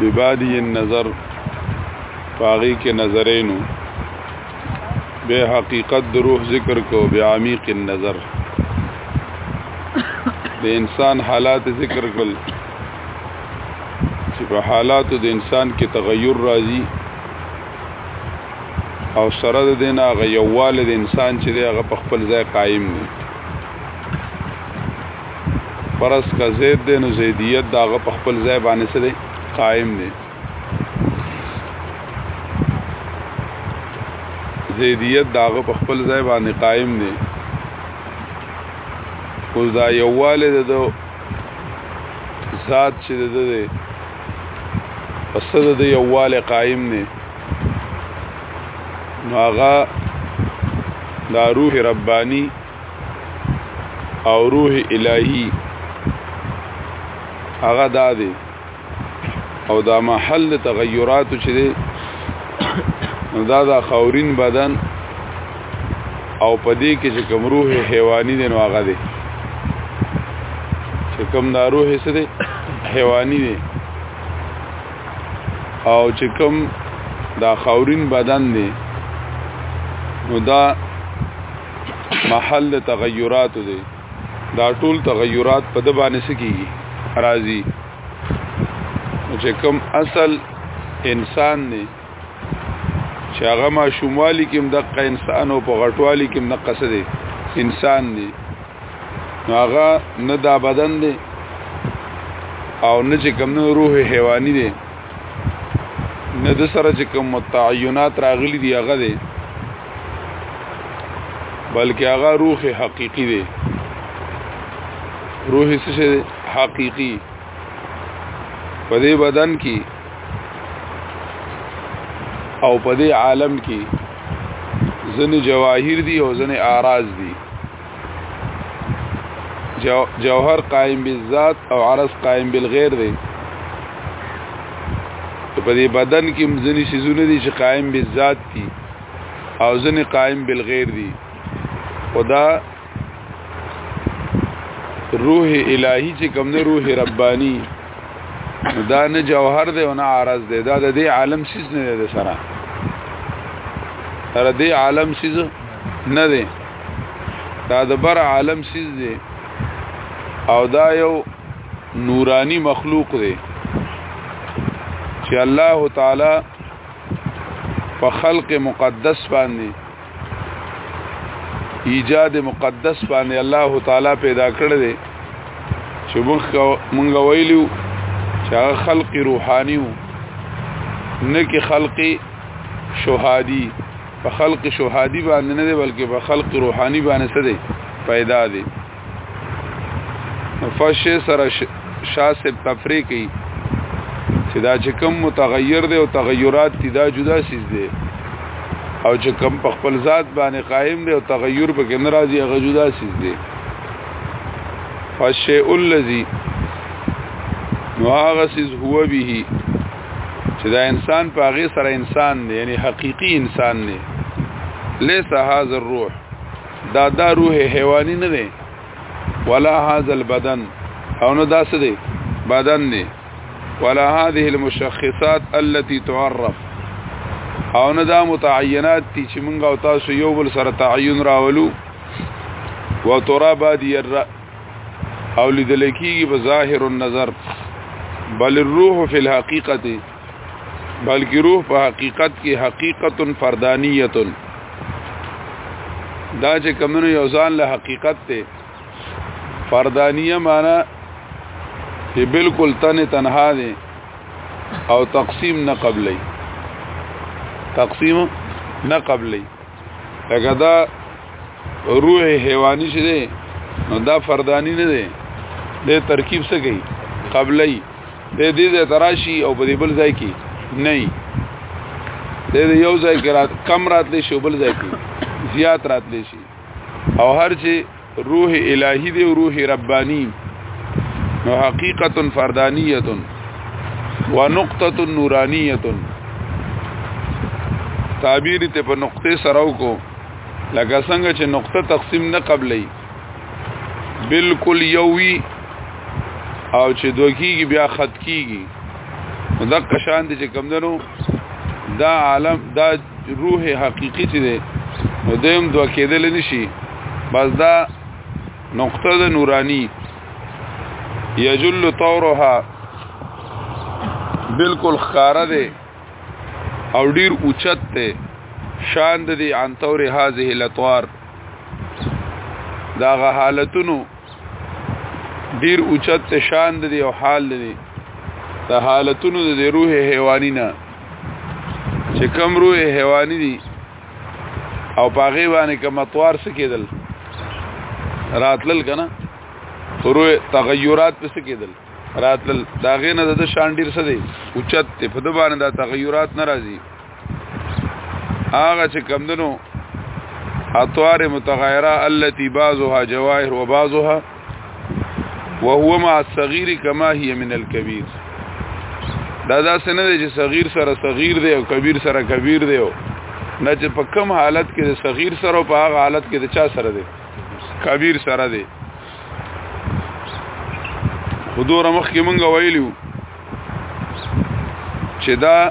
ببادی النظر پاغي کې نظرینو به حقیقت د روح ذکر کو به عمیق النظر د انسان حالات ذکر کول چې په حالات د انسان کې تغیر راځي او سره د دینه غیواله د انسان چې دی هغه په خپل ځای قائم دی فرض کا زید دی نو زیدیت دا غ په خپل ځای باندې څه دی قائم دی زیدیت دا غ په خپل ځای باندې قائم دی خو دا یواله د ذات چې د ده پس د ده یواله قائم نه نو هغه دا روح ربانی او روح الهی هغه دا دی او دا محل تغیرات چې دی نو دا دا خورین بدن او پدې کې چې کوم روح حیواني دی نو هغه دی چې کوم دا روح څه دی حیواني دی او چې کوم دا خورین بدن دی نو دا محل تغیرات دی دا ټول تغیرات په د باندې سکیږي راضی چې کوم اصل انسان نه چې هغه ما شموالي کې هم دقه انسان او په غټوالي کې هم دقه څه دی انسان دی هغه نه دا بدن دی او نه چې کوم روح حیواني دی نه د سره چې کوم متعینات راغلي دي هغه دی بلکې هغه روح حقيقي دی روح څه شي حقيقي په دې بدن کې او په دې عالم کې ځنې جواهر دي او ځنې اعراض دي جو جوهر قائم بالذات او عرض قائم بالغیر دی په دې بدن کې مزنی سيزونه دي چې قائم بالذات دي او ځنې قائم بالغیر دي خدا روح الهی چې کوم نه روح ربانی دا نه جوهر دی او نه عارض دی دا د دې عالم سیز نه دی سره تر دې عالم سیز نه دی دا د بر عالم سیز دی او دا یو نورانی مخلوق دی چې الله تعالی په خلق مقدس باندې ایجاد مقدس باندې الله تعالی پیدا کړ دې چې مونږ ویلو چې هغه خلق روحاني وو نه کې خلق شهادي په خلق شهادي باندې نه دی بلکې په خلق روحاني باندې څه دی پیدا دی فش سره شاسب تفریق کی چې دا چې کم متغیر دی او تغیرات دي دا جدا سیز دی او چې کم په خپل ذات باندې قائم دی او تغیر په کې ناراضي هغه جدا سیز دی فش الذی نو هغه سیز هو به چې دا انسان په هغه سره انسان دی یعنی حقيقي انسان دی ليس هاذ الروح دا دا روح حیواني نه دی ولا هاذا البدن او نو دا څه دی بدن دی ولا هذه المشخصات التي تعرف او نه دا متعینات دي چې موږ او تاسو یو بل سره تعین راولو وترابا دي او لیدل کیږي په ظاهر النظر بل الروح فی الحقیقت بلکې روح په حقیقت کې حقیقت فردانیه دا چې کمنو یو ځان له حقیقت ته فردانیه معنی چې بالکل تن تنها دي او تقسیم نه قبلې تقسیم نه قبلې لکه دا روح حیواني شه دی نو دا فردانی نه دی د ترکیب څه کوي قبلی د دې د تراشی او په دې بل ځای کې نه د دې یو ځای کې رات کم راتلی شي بل ځای کې زیات راتلی شي او هر چې روح الهی دی روح ربانی نو حقیقت فردانیه و نقطه نورانیه تعبیر ته په نقطه سره وکړو لکه څنګه چې نقطه تقسیم نه قبلې بالکل یووی او چې دوکیږي بیا خط کیږي دا کشان دي چې کم دنو دا عالم دا روح حقيقي چې دی نو دیم دوه کېدل نشي بس دا نقطه د نورانی یجل طورها بالکل خاره ده او ډیر اوچت ده شان د دې انتور هذه الاطوار داغه حالتونو ډیر اوچت شان دی او حال دی د حالتونو د روح حیوانی نه چې کم روح حیوانی دي او پاغه باندې کوم اتوار څه کېدل راتلل کنه روح تغیرات څه کېدل راتلل داغه نه د شان ډیر څه دی اوچت په د باندې د تغیرات ناراضي هغه چې کمدنو اطوار متغیره التي بعضها جواهر وبعضها وهو مع الصغير كما هي من الكبير دا دا سنه دی چې صغیر سره صغیر دی او کبیر سره کبیر دی او نه چې په کم حالت کې د صغیر سره او په هغه حالت کې د چا سره دی کبیر سره دی حضور مخ کې مونږ ویلو چې دا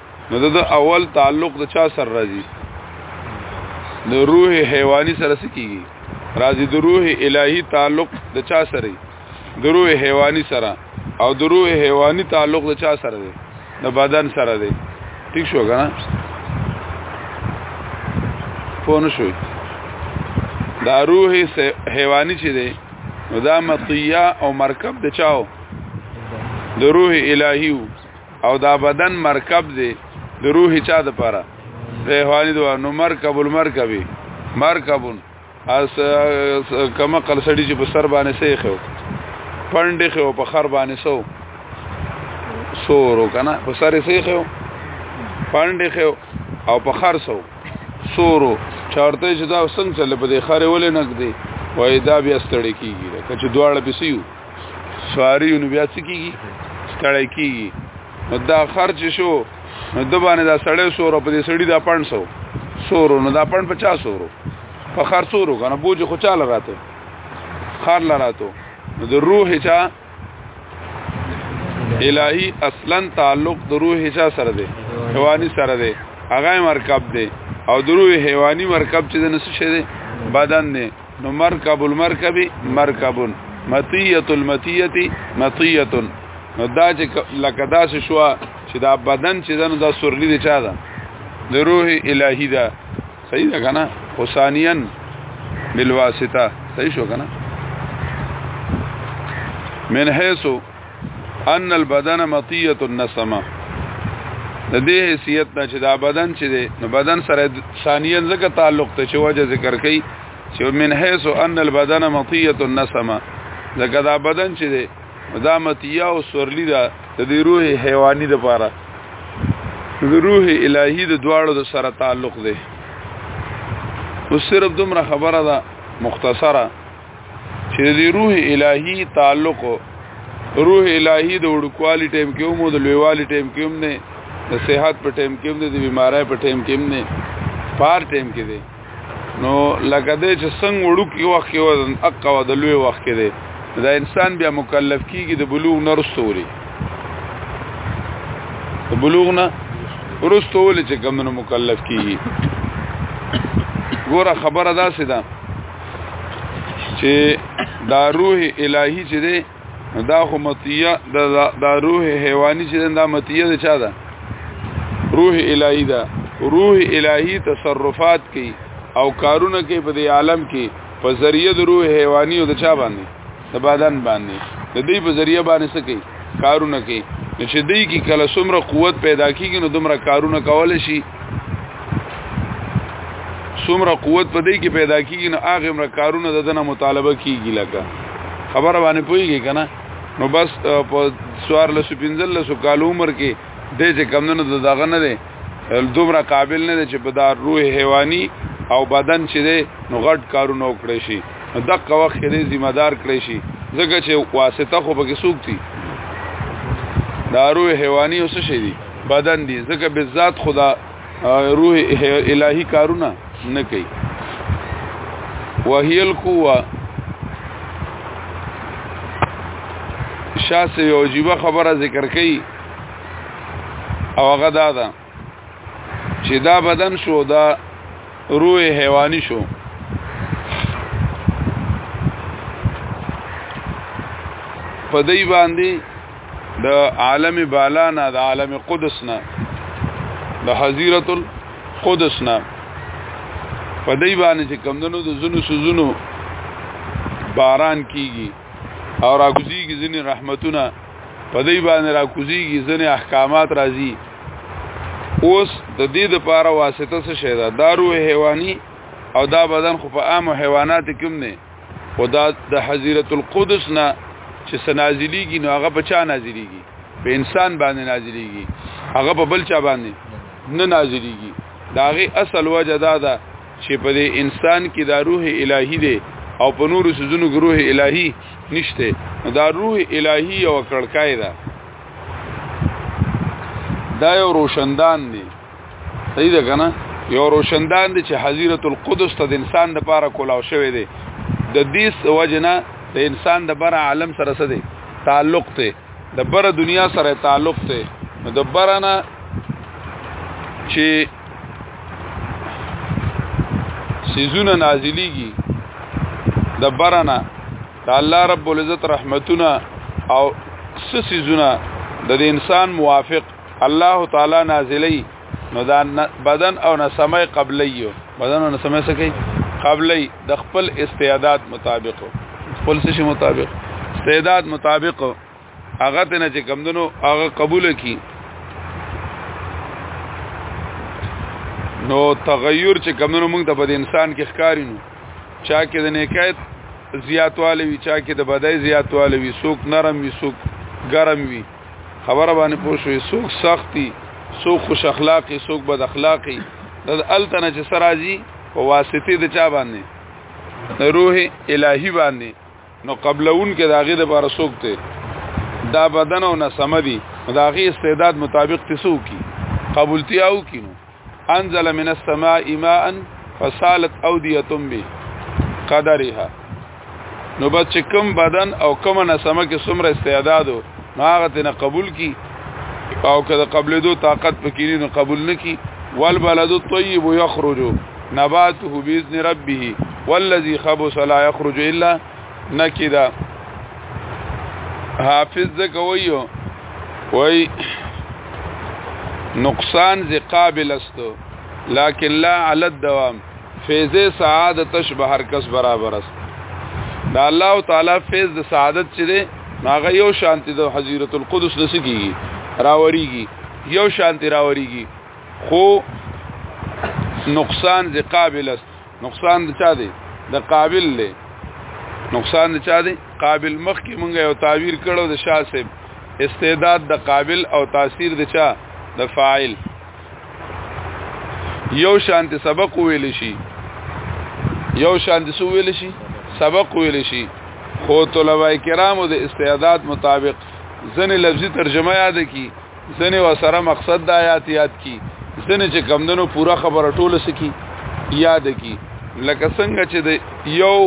نو د اول تعلق د چا سره راځي د روح حیواني سره سکیږي راځي د روح الهي تعلق د چا سره د روح حیواني سره او د روح حیواني تعلق د چا سره دی د بدن سره دی ٹھیک شو کنه پونه شو دا روح حیواني چې دی نو دا مطیه او مرکب د چاو د روح الهي او دا بدن مرکب دی د روح چا د پاره ریحانی دوا نو مرکب المرکبی مرکبون اس کما قل سړی چې په سر باندې سې خو پندې خو په خر باندې سو سورو کنه په سر سې خو پندې خو او په خر سو سورو چارته چې دا څنګه چل په دې خره ولې نګ دی وای دا بیا ستړی کیږي کچ دواړه پسیو سواری نو بیا څه کیږي ستړی کیږي نو دا خرج شو نو د باندې دا سړی سورو په دې سړی دا 500 سورو نو دا 550 سورو په خرج سورو کنه بوج خو چاله راته خار لراتو نو د روح چا الہی اصلا تعلق د روح چا سره دی حیواني سره دی هغه مرکب دی او د روح حیواني مرکب چې د نس شه دی بدن دی نو مرکب المرکب مرکب متیه المتیه متیه نو دا چې لکه دا شو چې دا بدن چې دنو دا سورلی دی چا ده د روح الهی ده صحیح ده کنه حسانیا بالواسطه صحیح شو کنه من حيث ان البدن مطیه النسمه د دې حیثیت نه چې دا بدن چې دی نو بدن سره ثانیا ځکه تعلق ته چې وجه ذکر کړي چې من حيث ان البدن مطیه النسمه ځکه دا بدن چې دی دا متیا او سورلی دا د دې روح حیواني د پاره د روح الهي د دواړو د سره تعلق دی او صرف دومره خبره ده مختصره چې د روح الهي تعلق روح الهي د وړوکوالي ټیم کې هم د لویوالي ټیم کې هم نه د صحت په ټیم کې هم نه د بیماری په ټیم کې هم نه پار ټیم کې دی نو لکه دې چې څنګه وړوکی وخت کې وزن اقوا د لوی وخت کې دی دا انسان بیا مکلف کیږي د بلوغ نه رسوري د بلوغ نه رسول چې کمنو مکلف کیږي ګوره خبره دا سیده چې دا روح الهي چې دی دا خو متیه دا, دا روح حیواني چې دا متیه ده چا ده روح الهي ده روح الهي تصرفات کوي او کارونه کوي په دې عالم کې په ذریعہ د روح حیواني او د چا باندې د بادن باندې د دې په ذریعہ باندې څه کوي کارونه کوي نو چې دې کې کله څومره قوت پیدا کیږي نو دومره کارونه کول شي څومره قوت په دې کې پیدا کیږي نو هغه مر کارونه ددنه مطالبه کیږي لکه خبره باندې پويږي کنه نو بس په سوار لسو پنځل لسو کال عمر کې دې چې کمندونو دغه نه دومره قابل نه دی چې په دا روح حیواني او بدن چې دی نو غټ کارونه وکړي شي دغه وخت کې ذمہ دار کړی شي ځکه چې واسطه خو به کې سوکتي دا روح حیواني اوس شي دی بدن دی ځکه به ذات خدا روح الهي کارونه نه کوي وهي القوه شاسه یو عجیب خبره ذکر کړي او هغه دا ده چې دا بدن شو دا روح حیواني شو په دې باندې د عالم بالا نه د عالم قدس نه د حزیرت القدس نه په دې باندې چې کمندونو د زونو سوزونو باران کیږي او راکوزیږي ځنی رحمتونه په دې باندې راکوزیږي ځنی احکامات راځي اوس د دې د پاره واسطه څه شي دا دارو حیواني او دا بدن خو په عام حیوانات کې نه خدا د حزیرت القدس نه چې سنازلیږي نو هغه په چا نازلیږي په انسان باندې نازلیږي هغه په بل چا باندې نه نازلیږي داغه اصل وجه دا ده چې په دې انسان کې دا روح الهي دی او په نورو سيزونو کې روح الهي نشته دا روح الهي او کړکای ده دا یو روشندان دی صحیح ده کنه یو روشندان دی چې حضرت القدس ته د انسان د پاره کولاو شوی دی د دې وجنه د انسان د بر عالم سره سره تعلق ته د بره دنیا سره تعلق ته نو د بره نه چې سيزونه نازلېږي د بره نه د الله رب العزت رحمتونه او سيزونه د انسان موافق الله تعالی نازلې نو دا بدن او نسمه قبلیو بدن او نسمه څه کوي قبلی د خپل استعداد مطابق خپل څه مطابق استعداد مطابق هغه ته نه چې کمندونو هغه قبول کی نو تغیر چې کمندونو موږ ته په انسان کې ښکاری نو چا کې د نیکایت زیاتواله وی چا کې د بدای زیاتواله وی سوک نرم وی سوک ګرم وی خبره باندې پوه شوې څوک سختي څوک خوش اخلاقي څوک بد اخلاقي د التنه چې سرازي په واسطه د چا باندې د روح الهي باندې نو قبلون کې داغه د بار څوک ته دا بدن او نسمه دي داغه استعداد مطابق تسو کی قبولتیاو کینو انزل من السماء ماء فسالت اوديه به قدرها نو بس چې کم بدن او کم نسمه کې څومره استعداد نو هغه تنه قبول کی او کله قبل دو طاقت پکې نه قبول نکی والبلد الطيب يخرج نباته باذن ربه والذي خبث لا يخرج الا نکیدا حافظ ځکه وایو وای نقصان زی قابل است لكن لا على الدوام فیض سعادتش به هر کس برابر است دا الله تعالی فیض د سعادت چې دی هغه یو شانتی د حضرت القدس لسکیږي راوریږي یو شانتی راوریږي خو نقصان زی قابل است نقصان د چا دی د قابل له نقصان د چا دی قابل مخ کې مونږ یو تعبیر کړو د شاه صاحب استعداد د قابل او تاثیر د چا د فاعل یو شانت سبق ویل شي یو شانت سو ویل شي سبق ویل شي خو طلبه کرامو د استعداد مطابق ځنې لفظي ترجمه یاد کی ځنه وسره مقصد د آیات یاد کی ځنه چې کمندونو پورا خبره ټوله سکی یاد کی لکه څنګه چې د یو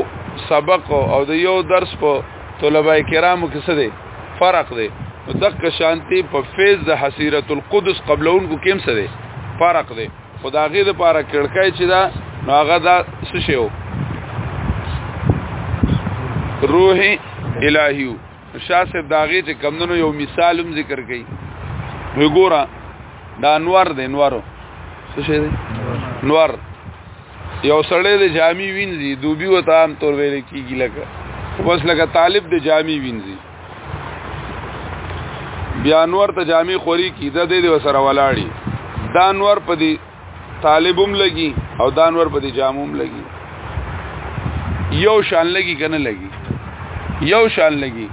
سبق او د یو درس په طلبه کرامو کې څه دی فرق دی نو دک شانتی په فیض د حسیرت القدس قبلون کو کم څه دی فرق دی خداغه د پاره کړکای چې دا نو هغه دا څه شیو روحي الهیو شاه صاحب داغه چې کمندونو یو مثال هم ذکر کړي وی ګورا دا انوار دی انوارو څه شي دی انوار یو سړی د جامي وینځي دوبي وته عام تور ویل کیږي لکه بس لکه طالب د جامي وینځي بیا انوار ته جامي خوري کی د دې وسره ولاړی دا انوار په دې طالبوم لګي او دانور په دې جاموم لګي یو شان لګي کنه لګي یو شان لګي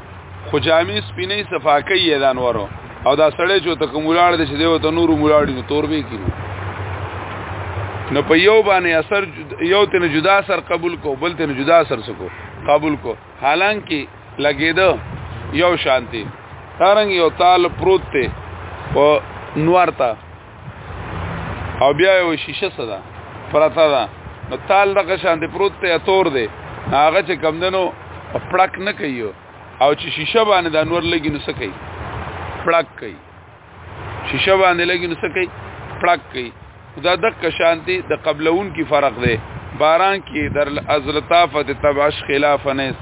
خو جامې سپینې صفاکې یې دانورو او دا سړی چې ته کومولار دې چې دیو ته نور مولار دې تور به کینو نو په یو باندې اثر یو تن جدا اثر قبول کو بل تن جدا اثر سکو قبول کو حالانکه لګیدو یو شانتی ترنګ یو تال پروت ته په نوارتا او بیا یو شیشه صدا پرتا ده نو تال دغه شان دی پروت ته تور دی هغه چې کم دنو پړک نه کوي او چې شیشه باندې د انور لګي نو سکی پړک کوي شیشه باندې لګي نو سکی پړک کوي دا دغه شانتي د قبلون کی فرق دی باران کې در ازلطافت تبعش خلاف نیست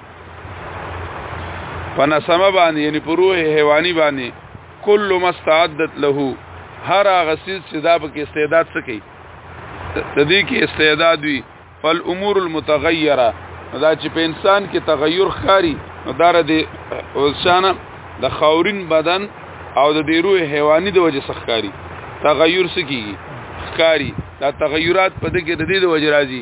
په نسمه باندې یعنی په روح حیواني باندې کل مستعدت له هر هغه سیز چې دا په کې استعداد څه کوي د دې کې استعداد وي فالامور المتغیره دا چې په انسان کې تغیر خاري نو دا د وسانه د خاورین بدن او د دې روح حیواني د وجه سخکاری تغیر سکیږي خکاری دا تغیرات په دې کې د دې د وجه راځي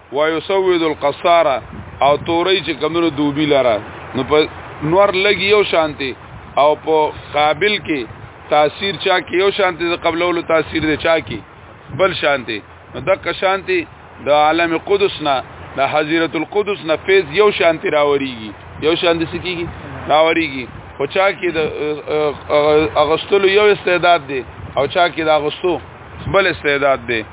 ويسود القصاره او توري چې کمنو دوبي لره نو په نور لګي یو شانتي او په قابل کې تاثیر چا کې یو شانتي د قبلولو تاثیر دی چا کې بل شانتي نو دغه شانتي د عالم قدس نه د حضرت القدس نه فیض یو شانتي راوريږي یو شانتي سکیږي راوريږي خو چا کې د اغستلو یو استعداد دی او چا کې د اغستو بل استعداد دی